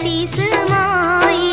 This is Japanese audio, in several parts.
ティス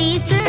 the